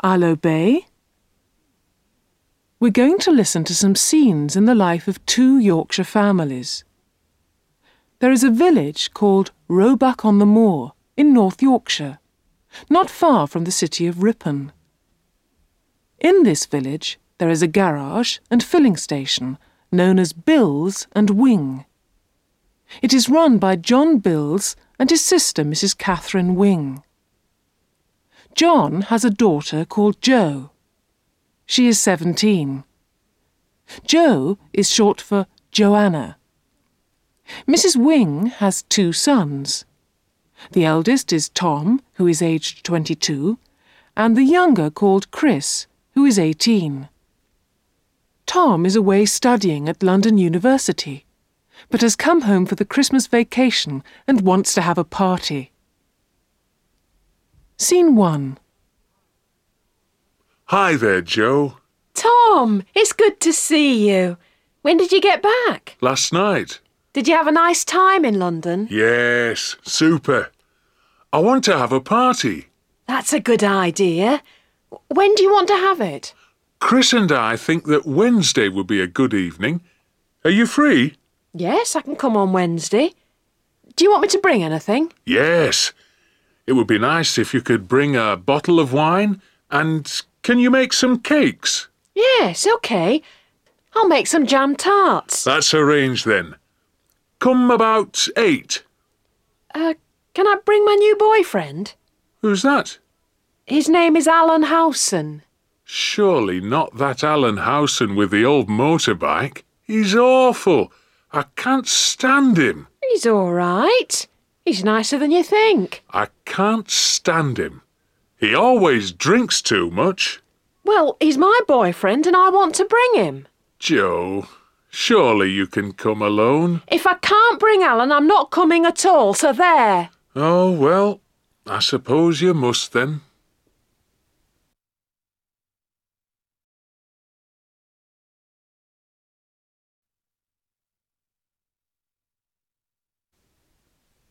I'll obey. We're going to listen to some scenes in the life of two Yorkshire families. There is a village called Roebuck on the Moor in North Yorkshire, not far from the city of Ripon. In this village, there is a garage and filling station known as Bills and Wing. It is run by John Bills and his sister, Mrs. Catherine Wing. John has a daughter called Jo. She is 17. Jo is short for Joanna. Mrs. Wing has two sons. The eldest is Tom, who is aged 22, and the younger called Chris, who is 18. Tom is away studying at London University, but has come home for the Christmas vacation and wants to have a party. Scene 1. Hi there, Jo. Tom, it's good to see you. When did you get back? Last night. Did you have a nice time in London? Yes, super. I want to have a party. That's a good idea. When do you want to have it? Chris and I think that Wednesday would be a good evening. Are you free? Yes, I can come on Wednesday. Do you want me to bring anything? Yes. It would be nice if you could bring a bottle of wine and can you make some cakes? Yes, OK. I'll make some jam tarts. That's arranged then. Come about eight. Uh, can I bring my new boyfriend? Who's that? His name is Alan Howson. Surely not that Alan Howson with the old motorbike. He's awful. I can't stand him. He's all right. He's nicer than you think. I can't stand him. He always drinks too much. Well, he's my boyfriend and I want to bring him. Jo, surely you can come alone. If I can't bring Alan, I'm not coming at all, so there. Oh, well, I suppose you must then.